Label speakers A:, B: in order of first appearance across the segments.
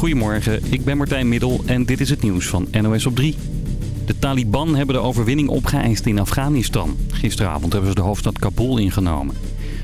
A: Goedemorgen, ik ben Martijn Middel en dit is het nieuws van NOS op 3. De Taliban hebben de overwinning opgeëist in Afghanistan. Gisteravond hebben ze de hoofdstad Kabul ingenomen.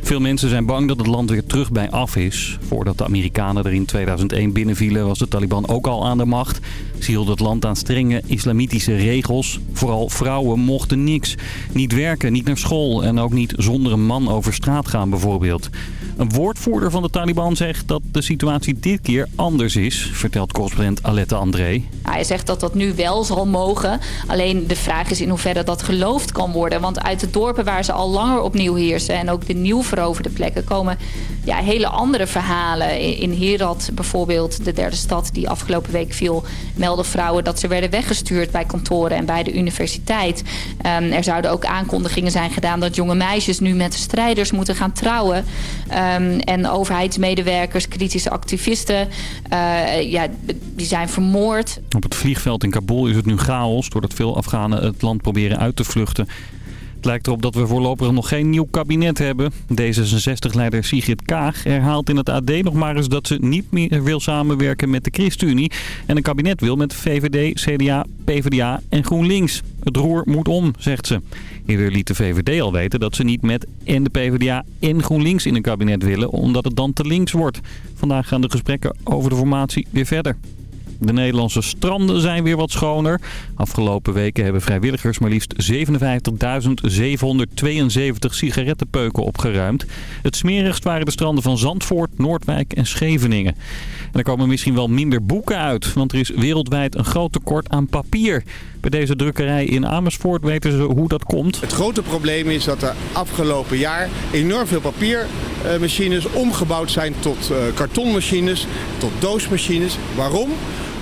A: Veel mensen zijn bang dat het land weer terug bij af is. Voordat de Amerikanen er in 2001 binnenvielen was de Taliban ook al aan de macht. Ze hielden het land aan strenge islamitische regels. Vooral vrouwen mochten niks. Niet werken, niet naar school en ook niet zonder een man over straat gaan bijvoorbeeld. Een woordvoerder van de Taliban zegt dat de situatie dit keer anders is, vertelt correspondent Alette André.
B: Hij zegt dat dat nu wel zal mogen. Alleen de vraag is in hoeverre dat geloofd kan worden. Want uit de dorpen waar ze al langer opnieuw heersen en ook de nieuw veroverde plekken komen ja, hele andere verhalen. In Herat bijvoorbeeld, de derde stad die afgelopen week viel, melden vrouwen dat ze werden weggestuurd bij kantoren en bij de universiteit. Um, er zouden ook aankondigingen zijn gedaan dat jonge meisjes nu met strijders moeten gaan trouwen. Um, en overheidsmedewerkers, kritische activisten, uh, ja, die zijn vermoord.
A: Op het vliegveld in Kabul is het nu chaos doordat veel Afghanen het land proberen uit te vluchten. Het lijkt erop dat we voorlopig nog geen nieuw kabinet hebben. D66-leider Sigrid Kaag herhaalt in het AD nog maar eens dat ze niet meer wil samenwerken met de ChristenUnie. En een kabinet wil met VVD, CDA, PvdA en GroenLinks. Het roer moet om, zegt ze. Eerder liet de VVD al weten dat ze niet met en de PvdA en GroenLinks in een kabinet willen, omdat het dan te links wordt. Vandaag gaan de gesprekken over de formatie weer verder. De Nederlandse stranden zijn weer wat schoner. Afgelopen weken hebben vrijwilligers maar liefst 57.772 sigarettenpeuken opgeruimd. Het smerigst waren de stranden van Zandvoort, Noordwijk en Scheveningen. En er komen misschien wel minder boeken uit, want er is wereldwijd een groot tekort aan papier. Bij deze drukkerij in Amersfoort weten ze hoe dat komt.
C: Het grote probleem is dat er afgelopen jaar enorm veel papiermachines omgebouwd zijn tot eh, kartonmachines, tot doosmachines. Waarom?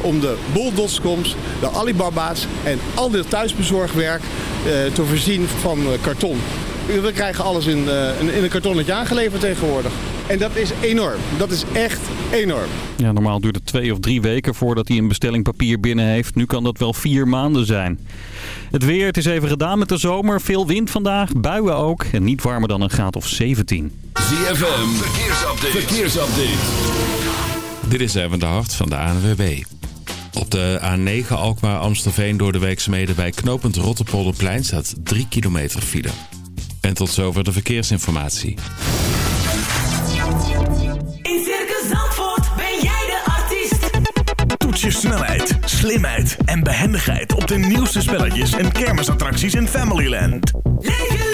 C: Om de bol.coms, de Alibaba's en al dit thuisbezorgwerk uh, te voorzien van uh, karton. We krijgen alles in, uh, in een kartonnetje aangeleverd tegenwoordig. En dat is enorm. Dat is echt enorm.
A: Ja, normaal duurt het twee of drie weken voordat hij een bestelling papier binnen heeft. Nu kan dat wel vier maanden zijn. Het weer, het is even gedaan met de zomer. Veel wind vandaag, buien ook. En niet warmer dan een graad of 17.
D: ZFM, verkeersupdate. verkeersupdate. Dit is even de hart van de ANWB. Op de A9 Alkmaar-Amstelveen door de werkzaamheden bij knooppunt Rotterpolderplein staat 3 kilometer file. En tot zover de verkeersinformatie.
E: In Circus Zandvoort ben jij de artiest.
F: Toets je snelheid, slimheid en behendigheid op de nieuwste spelletjes en kermisattracties in Familyland.
E: Leef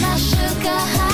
G: My sugar high.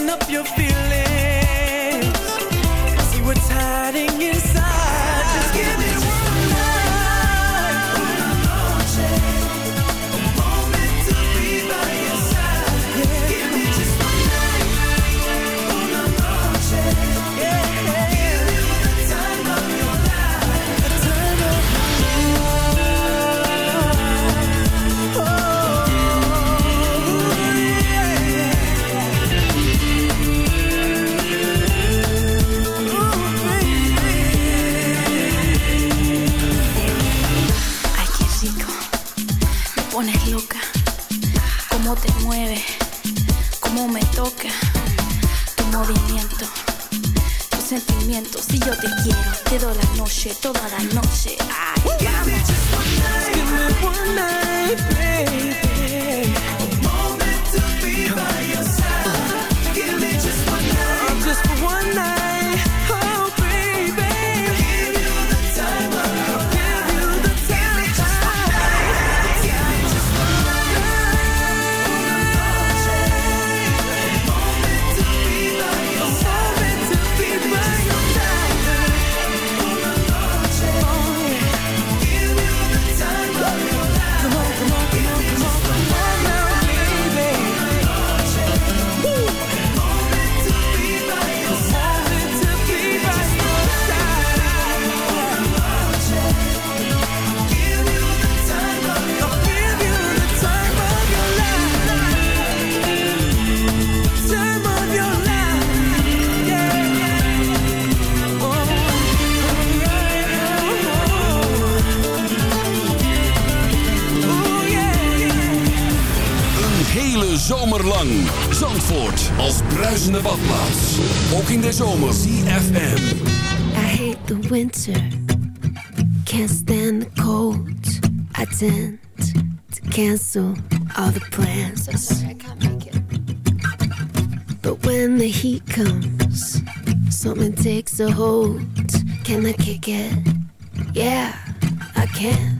H: Loosen up your feelings. See what's hiding inside.
I: Tu movimiento. Tus sentimientos. Si yo te quiero, te doy la noche, toda la noche. Ay.
J: Hele zomer lang. Zandvoort als bruisende badplaats. Ook in de zomer. CFM.
K: I hate the winter, can't stand the cold. I tend to cancel all the plans. But when the heat comes, something takes a hold. Can I kick it? Yeah, I can.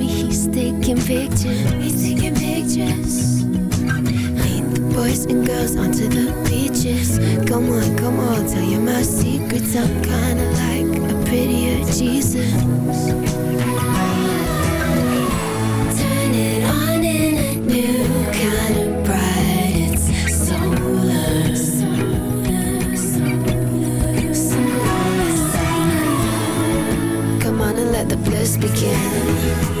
K: taking pictures. He's taking pictures. Lead the boys and girls onto the beaches. Come on, come on, tell you my secrets. I'm kinda like a prettier Jesus. Turn it on in a new kind of bright. It's solar. Come on and let the bliss begin.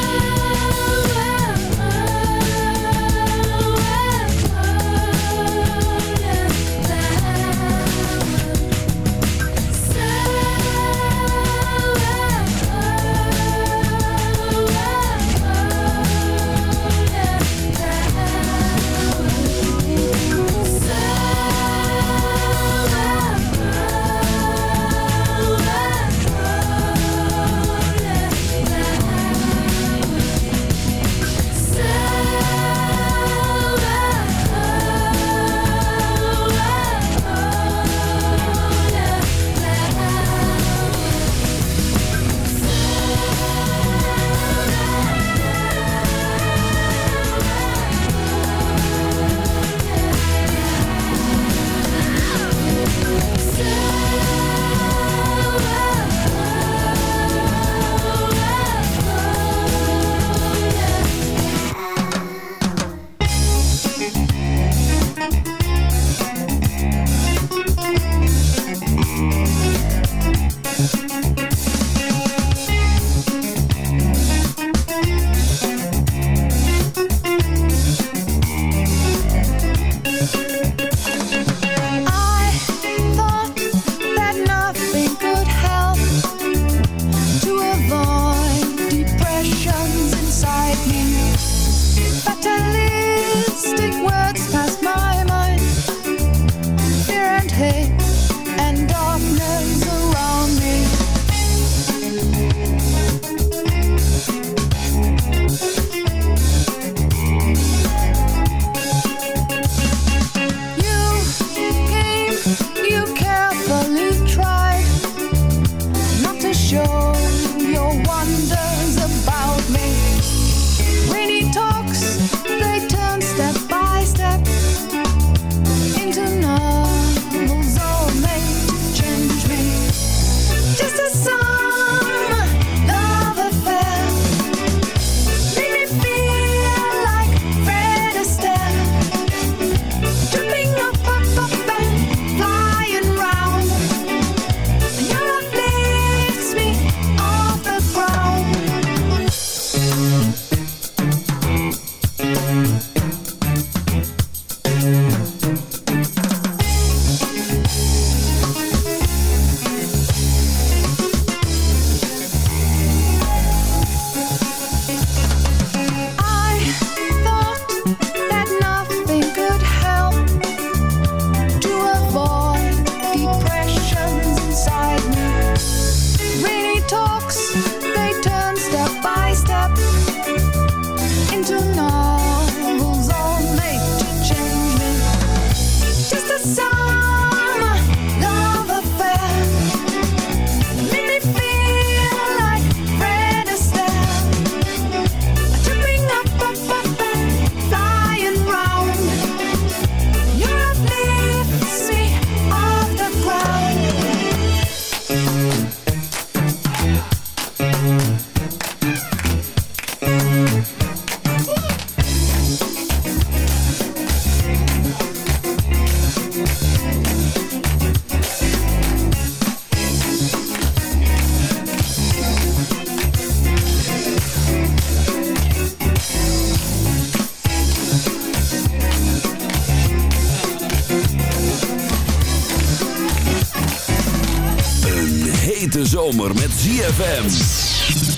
L: ZFM.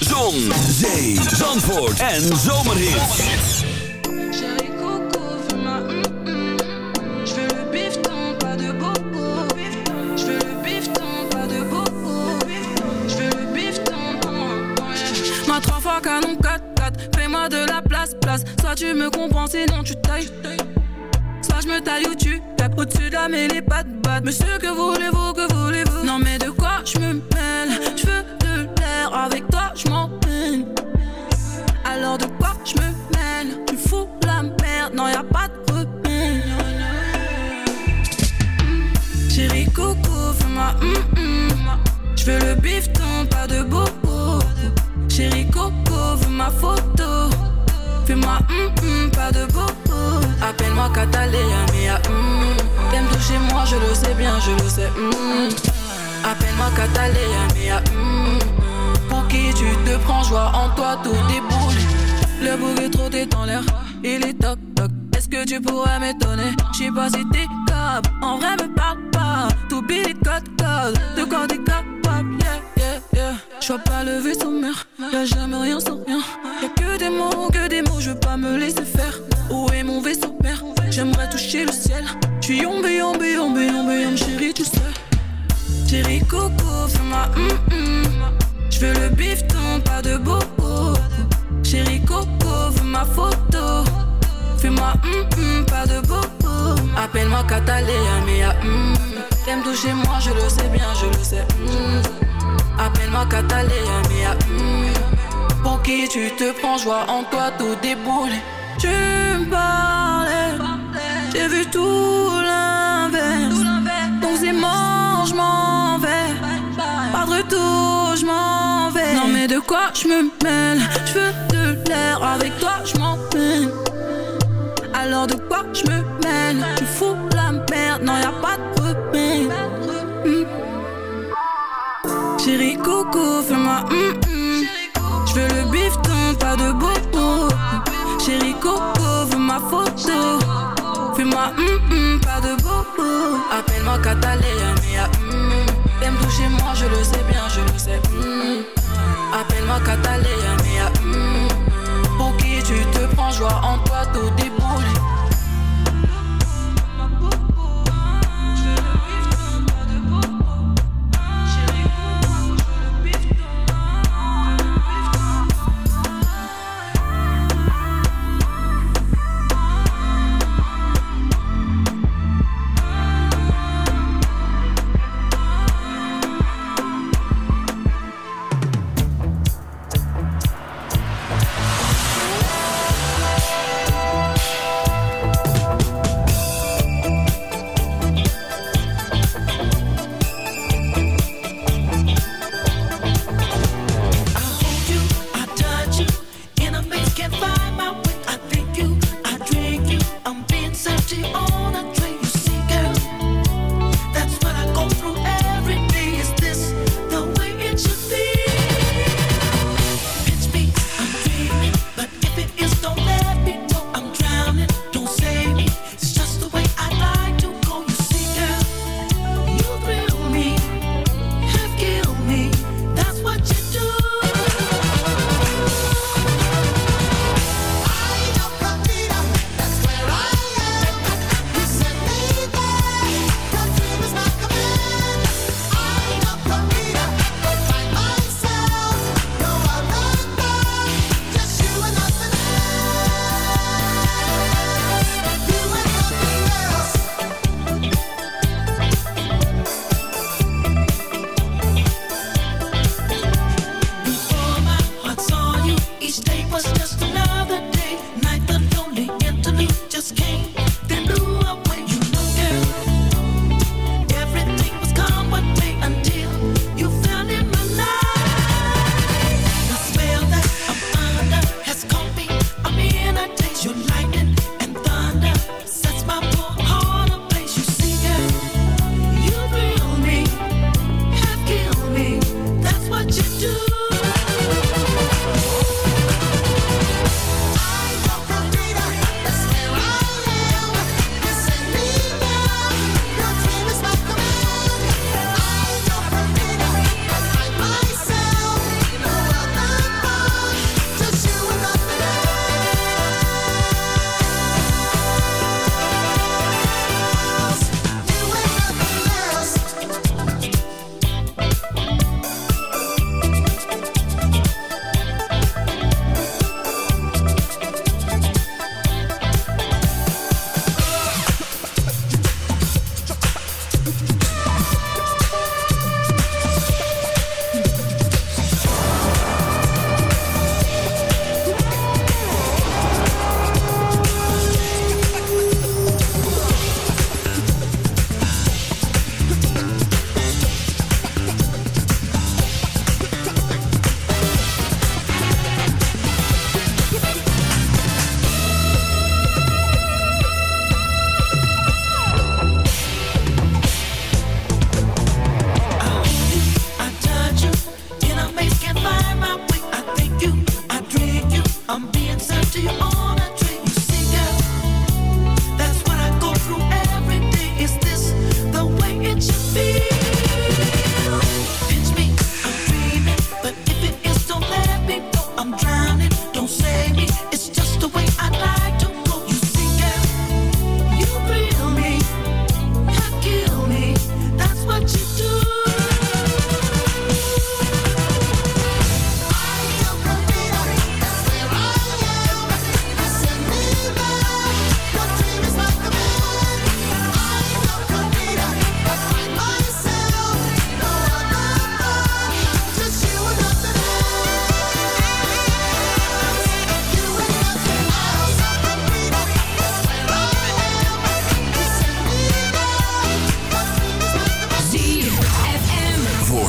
L: Zon, zee, zandvoort en
M: Coco, fais-moi hum hum. Je veux le bifton, pas de bobo. Je veux le bifton, pas de bobo. Je veux le bifton. ouais. Ma trois fois canon 4-4, fais-moi de la place, place. Soit tu me comprends, sinon tu tailles. Soit je me taille ou tu tapes au-dessus de la mêlée, pas de batte. Monsieur, que voulez-vous, en toi, tout déboule. Le bouquet trop t'es dans l'air, il est toc toc. Est-ce que tu pourrais m'étonner? J'sais pas si t'es capable, en vrai me parle pas. Tout billet code code, de quoi t'es capable, yeah yeah yeah. J'vois pas le vaisseau mère, y'a jamais rien sans rien. Y'a que des mots, que des mots, je veux pas me laisser faire. Où est mon vaisseau mère? J'aimerais toucher le ciel. J'suis yombe, yombe, yombe, yombe, yombe, chérie, tu sais. Chérie Coco, fais-moi hum. J'veux le bifton, pas de bobo. Chérie Coco, veux ma photo. Fais-moi hum hum, pas de bobo. Appelle-moi Catalina, mia hum. T'aimes toucher moi, je le sais bien, je le sais. Appelle-moi Catalina, mia hum. Pour qui tu te prends, joie en toi, tout déboule. Tu me parlais, j'ai vu tout l'inverse. Quoi je me mêle? Je veux de l'air, avec toi je m'en. Alors de quoi je me mêle? Tu fous la merde, non y a pas de repère. Hmm. Chérie Coco, fais-moi hum hum. Je veux le bifton, pas de bobo. Chérie Coco, veux ma photo. Fais-moi hum hum, pas de bobo. Appelle-moi Catalina, mia hum. T'aimes toucher moi, je le sais bien, je le sais. Appelle-moi Catalina, mia hum. Pour qui tu te prends, joie en toi, tout déboule.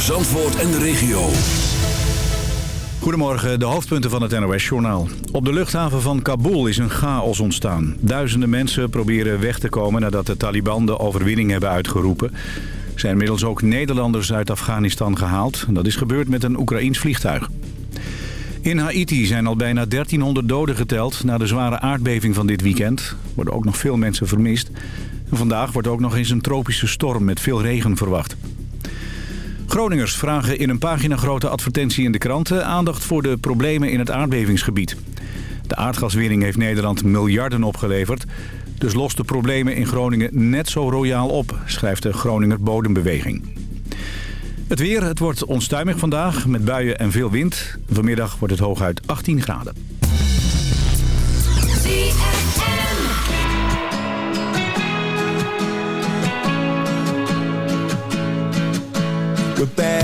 L: Zandvoort en de regio.
N: Goedemorgen, de hoofdpunten van het NOS-journaal. Op de luchthaven van Kabul is een chaos ontstaan. Duizenden mensen proberen weg te komen nadat de Taliban de overwinning hebben uitgeroepen. Er zijn inmiddels ook Nederlanders uit Afghanistan gehaald. Dat is gebeurd met een Oekraïns vliegtuig. In Haiti zijn al bijna 1300 doden geteld na de zware aardbeving van dit weekend. Er worden ook nog veel mensen vermist. En vandaag wordt ook nog eens een tropische storm met veel regen verwacht. Groningers vragen in een paginagrote advertentie in de kranten... aandacht voor de problemen in het aardbevingsgebied. De aardgaswinning heeft Nederland miljarden opgeleverd... dus lost de problemen in Groningen net zo royaal op... schrijft de Groninger Bodembeweging. Het weer, het wordt onstuimig vandaag met buien en veel wind. Vanmiddag wordt het hooguit 18 graden.
O: goodbye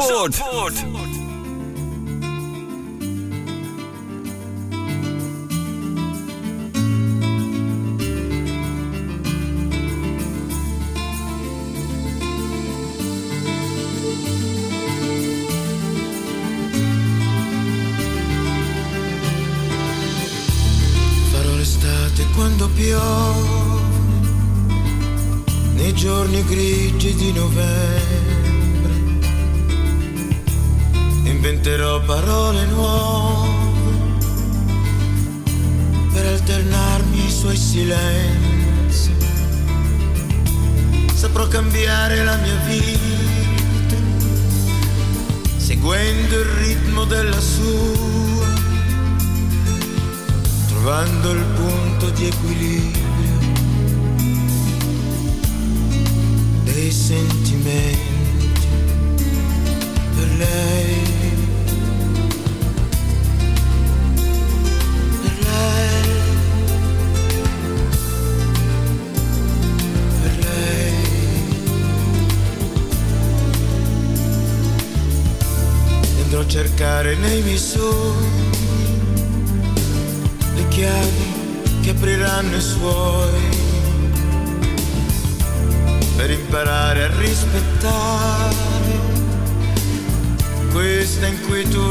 L: Zandvoort.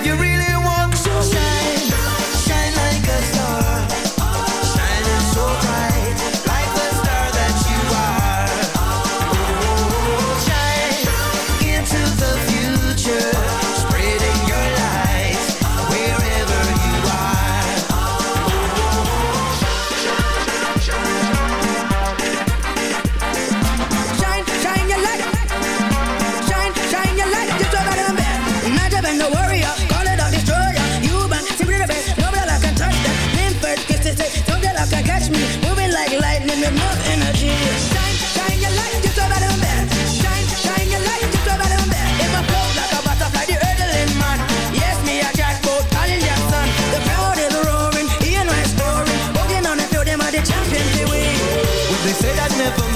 P: if you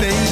O: face